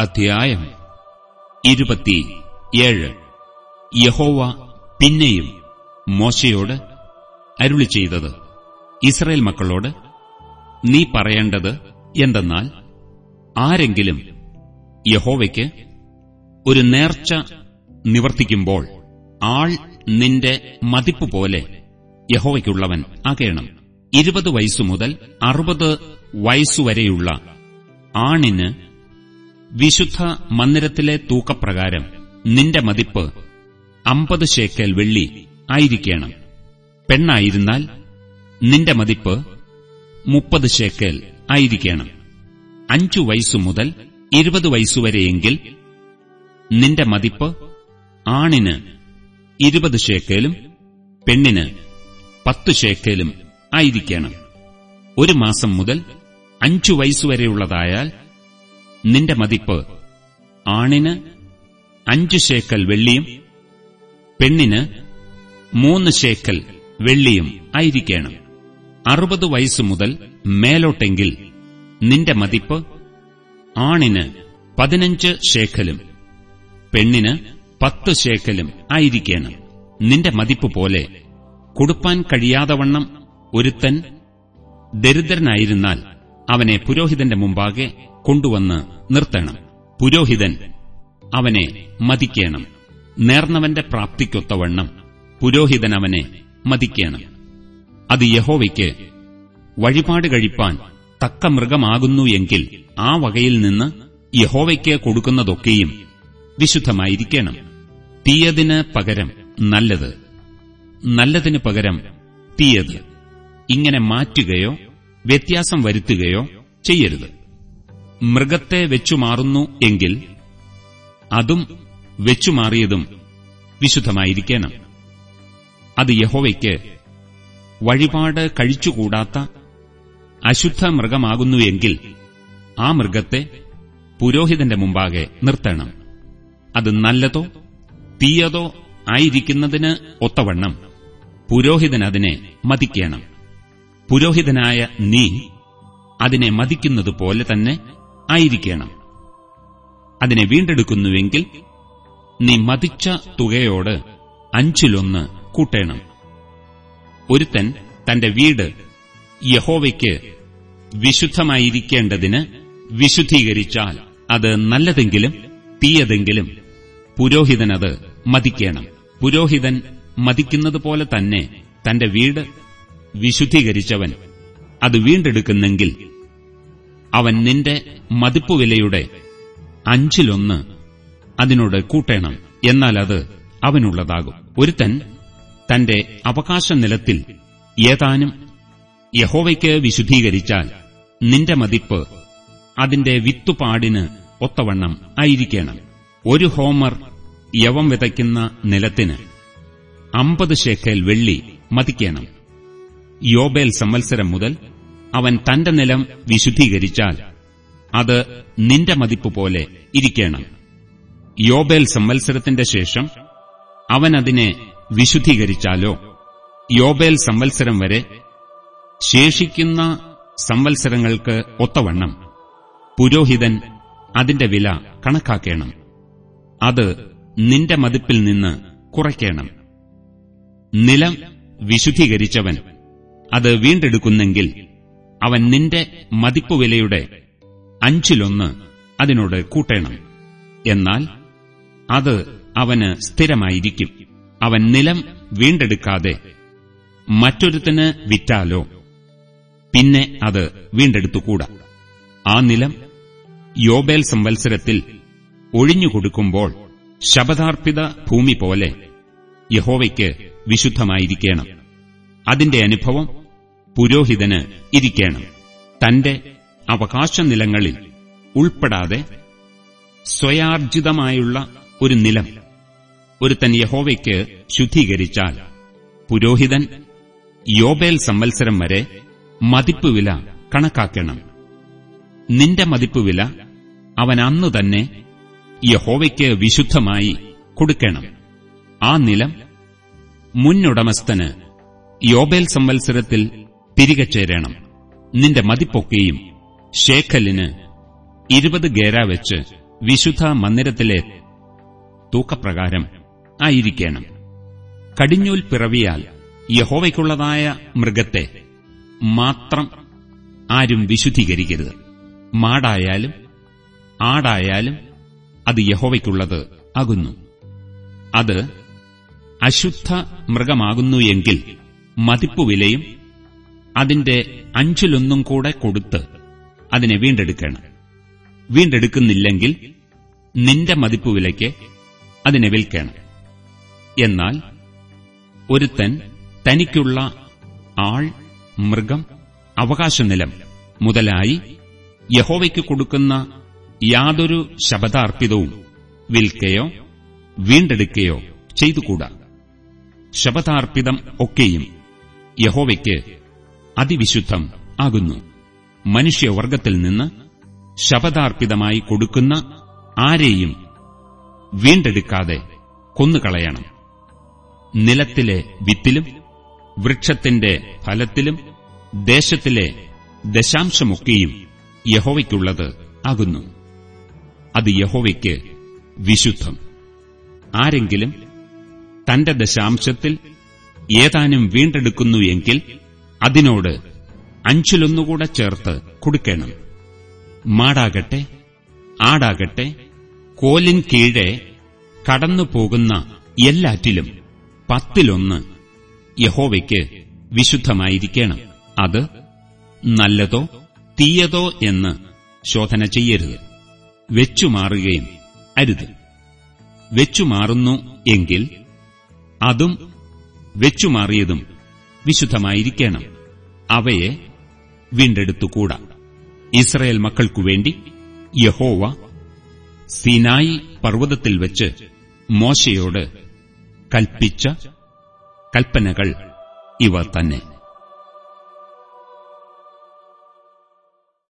അധ്യായം ഇരുപത്തിയേഴ്. യഹോവ പിന്നെയും മോശയോട് അരുളി ചെയ്തത് ഇസ്രയേൽ മക്കളോട് നീ പറയേണ്ടത് എന്തെന്നാൽ ആരെങ്കിലും യഹോവയ്ക്ക് ഒരു നേർച്ച നിവർത്തിക്കുമ്പോൾ ആൾ നിന്റെ മതിപ്പ് പോലെ യഹോവയ്ക്കുള്ളവൻ ആകേണം. ഇരുപത് വയസ്സു മുതൽ അറുപത് വയസ്സുവരെയുള്ള ആണിന് വിശുദ്ധ മന്ദിരത്തിലെ തൂക്കപ്രകാരം നിന്റെ മതിപ്പ് അമ്പത് ശേക്കൽ വെള്ളി ആയിരിക്കണം. പെണ്ണായിരുന്നാൽ നിന്റെ മതിപ്പ് മുപ്പത് ശേക്കൽ ആയിരിക്കണം. അഞ്ചു വയസ്സു മുതൽ ഇരുപത് വയസ്സുവരെയെങ്കിൽ നിന്റെ മതിപ്പ് ആണിന് ഇരുപത് ശേക്കലും പെണ്ണിന് പത്ത് ശേക്കലും ആയിരിക്കണം. ഒരു മാസം മുതൽ അഞ്ചു വയസ്സുവരെയുള്ളതായാൽ നിന്റെ മതിപ്പ്. ആണിന് അഞ്ചു ശേക്കൽ വെള്ളിയും പെണ്ണിന് മൂന്ന് ശേക്കൽ വെള്ളിയും ആയിരിക്കണം. അറുപത് വയസ്സു മുതൽ മേലോട്ടെങ്കിൽ നിന്റെ മതിപ്പ് ആണിന് പതിനഞ്ച് ശേഖലും പെണ്ണിന് പത്ത് ശേഖലും ആയിരിക്കണം. നിന്റെ മതിപ്പ് പോലെ കൊടുപ്പാൻ കഴിയാതവണ്ണം ഒരുത്തൻ ദരിദ്രനായിരുന്നാൽ അവനെ പുരോഹിതന്റെ മുമ്പാകെ കൊണ്ടുവന്ന് നിർത്തണം. പുരോഹിതൻ അവനെ മതിക്കണം. നേർന്നവന്റെ പ്രാപ്തിക്കൊത്തവണ്ണം പുരോഹിതൻ അവനെ മതിക്കണം. അത് യഹോവയ്ക്ക് വഴിപാട് കഴിപ്പാൻ തക്ക മൃഗമാകുന്നു എങ്കിൽ ആ വകയിൽ നിന്ന് യഹോവയ്ക്ക് കൊടുക്കുന്നതൊക്കെയും വിശുദ്ധമായിരിക്കണം. തീയതിന് പകരം നല്ലത്. നല്ലതിന് പകരം തീയത്. ഇങ്ങനെ മാറ്റുകയോ വ്യത്യാസം വരുത്തുകയോ ചെയ്യരുത്. മൃഗത്തെ വെച്ചുമാറുന്നു എങ്കിൽ അതും വെച്ചുമാറിയതും വിശുദ്ധമായിരിക്കണം. അത് യഹോവയ്ക്ക് വഴിപാട് കഴിച്ചുകൂടാത്ത അശുദ്ധ മൃഗമാകുന്നു എങ്കിൽ ആ മൃഗത്തെ പുരോഹിതന്റെ മുമ്പാകെ നിർത്തണം. അത് നല്ലതോ തീയതോ ആയിരിക്കുന്നതിന് ഒത്തവണ്ണം പുരോഹിതൻ അതിനെ മതിക്കണം. പുരോഹിതനായ നീ അതിനെ മതിക്കുന്നതുപോലെ തന്നെ ആയിരിക്കണം. അതിനെ വീണ്ടെടുക്കുന്നുവെങ്കിൽ നീ മതിച്ച തുകയോട് അഞ്ചിലൊന്ന് കൂട്ടേണം. ഒരുത്തൻ തന്റെ വീട് യഹോവയ്ക്ക് വിശുദ്ധമായിരിക്കേണ്ടതിന് വിശുദ്ധീകരിച്ചാൽ അത് നല്ലതെങ്കിലും തീയതെങ്കിലും പുരോഹിതനത് മതിക്കണം. പുരോഹിതൻ മതിക്കുന്നതുപോലെ തന്നെ തന്റെ വീട് വിശുദ്ധീകരിച്ചവൻ അത് വീണ്ടെടുക്കുന്നെങ്കിൽ അവൻ നിന്റെ മതിപ്പുവിലയുടെ അഞ്ചിലൊന്ന് അതിനോട് കൂട്ടേണം എന്നാൽ അത് അവനുള്ളതാകും. ഒരുത്തൻ തന്റെ അവകാശ നിലത്തിൽ ഏതാനും യഹോവയ്ക്ക് വിശുദ്ധീകരിച്ചാൽ നിന്റെ മതിപ്പ് അതിന്റെ വിത്തുപാടിന് ഒത്തവണ്ണം ആയിരിക്കണം. ഒരു ഹോമർ യവം വിതയ്ക്കുന്ന നിലത്തിന് അമ്പത് ശേഖൽ വെള്ളി മതിക്കണം. യോബേൽ സംവത്സരം മുതൽ അവൻ തന്റെ നിലം വിശുദ്ധീകരിച്ചാൽ അത് നിന്റെ മതിപ്പ് പോലെ ഇരിക്കണം. യോബേൽ സംവത്സരത്തിന്റെ ശേഷം അവൻ അതിനെ വിശുദ്ധീകരിച്ചാലോ? യോബേൽ സംവത്സരം വരെ ശേഷിക്കുന്ന സംവത്സരങ്ങൾക്ക് ഒത്തവണ്ണം പുരോഹിതൻ അതിന്റെ വില കണക്കാക്കണം. അത് നിന്റെ മതിപ്പിൽ നിന്ന് കുറയ്ക്കണം. നിലം വിശുദ്ധീകരിച്ചവൻ അത് വീണ്ടെടുക്കുന്നെങ്കിൽ അവൻ നിന്റെ മതിപ്പുവിലയുടെ അഞ്ചിലൊന്ന് അതിനോട് കൂട്ടേണം. എന്നാൽ അത് അവന് സ്ഥിരമായിരിക്കും. അവൻ നിലം വീണ്ടെടുക്കാതെ മറ്റൊരുത്തിന് വിറ്റാലോ? പിന്നെ അത് വീണ്ടെടുത്തുകൂടാ. ആ നിലം യോബേൽ സംവത്സരത്തിൽ ഒഴിഞ്ഞുകൊടുക്കുമ്പോൾ ശപഥാർപ്പിത ഭൂമി പോലെ യഹോവയ്ക്ക് വിശുദ്ധമായിരിക്കണം. അതിന്റെ അനുഭവം പുരോഹിതന് ഇരിക്കണം. തന്റെ അവകാശ നിലങ്ങളിൽ ഉൾപ്പെടാതെ സ്വയാർജിതമായുള്ള ഒരു നിലം തൻ യഹോവയ്ക്ക് ശുദ്ധീകരിച്ചാൽ പുരോഹിതൻ യോബേൽ സംവത്സരം വരെ മതിപ്പുവില കണക്കാക്കണം. നിന്റെ മതിപ്പുവില അവൻ അന്നു തന്നെ യഹോവയ്ക്ക് വിശുദ്ധമായി കൊടുക്കണം. ആ നിലം മുന്നുടമസ്ഥന് യോബേൽ സംവത്സരത്തിൽ തിരികെ ചേരണം. നിന്റെ മതിപ്പൊക്കെയും ഷേഖലിന് ഇരുപത് ഗേര വെച്ച് വിശുദ്ധ മന്ദിരത്തിലെ തൂക്കപ്രകാരം ആയിരിക്കണം. കടിഞ്ഞൂൽ പിറവിയാൽ യഹോവയ്ക്കുള്ളതായ മൃഗത്തെ മാത്രം ആരും വിശുദ്ധീകരിക്കരുത്. മാടായാലും ആടായാലും അത് യഹോവയ്ക്കുള്ളത് ആകുന്നു. അത് അശുദ്ധ മൃഗമാകുന്നു എങ്കിൽ മതിപ്പുവിലയും അതിന്റെ അഞ്ചിലൊന്നും കൂടെ കൊടുത്ത് അതിനെ വീണ്ടെടുക്കണം. വീണ്ടെടുക്കുന്നില്ലെങ്കിൽ നിന്റെ മതിപ്പ് വിലയ്ക്ക് അതിനെ വിൽക്കണം. എന്നാൽ ഒരുത്തൻ തനിക്കുള്ള ആൾ മൃഗം അവകാശനിലം മുതലായി യഹോവയ്ക്ക് കൊടുക്കുന്ന യാതൊരു ശബദാർപ്പിതവും വിൽക്കയോ വീണ്ടെടുക്കുകയോ ചെയ്തുകൂടാ. ശബദാർപ്പിതം ഒക്കെയും യഹോവയ്ക്ക് അതിവിശുദ്ധം ആകുന്നു. മനുഷ്യവർഗത്തിൽ നിന്ന് ശപഥാർപ്പിതമായി കൊടുക്കുന്ന ആരെയും വീണ്ടെടുക്കാതെ കൊന്നുകളയണം. നിലത്തിലെ വിത്തിലും വൃക്ഷത്തിന്റെ ഫലത്തിലും ദേശത്തിലെ ദശാംശമൊക്കെയും യഹോവയ്ക്കുള്ളത് ആകുന്നു. അത് യഹോവയ്ക്ക് വിശുദ്ധം. ആരെങ്കിലും തന്റെ ദശാംശത്തിൽ ഏതാനും വീണ്ടെടുക്കുന്നു എങ്കിൽ അതിനോട് അഞ്ചിലൊന്നുകൂടെ ചേർത്ത് കൊടുക്കണം. മാടാകട്ടെ ആടാകട്ടെ കോലിൻ കീഴെ കടന്നുപോകുന്ന എല്ലാറ്റിലും പത്തിലൊന്ന് യഹോവയ്ക്ക് വിശുദ്ധമായിരിക്കണം. അത് നല്ലതോ തീയതോ എന്ന് ശോധന ചെയ്യരുത്. വെച്ചുമാറുകയും അരുത്. വെച്ചുമാറുന്നു എങ്കിൽ അതും വെച്ചുമാറിയതും വിശുദ്ധമായിരിക്കണം. അവയെ വീണ്ടെടുത്തുകൂടാ. ഇസ്രയേൽ മക്കൾക്കുവേണ്ടി യഹോവ സിനായി പർവതത്തിൽ വെച്ച് മോശയോട് കൽപ്പിച്ച കൽപ്പനകൾ ഇവ തന്നെ.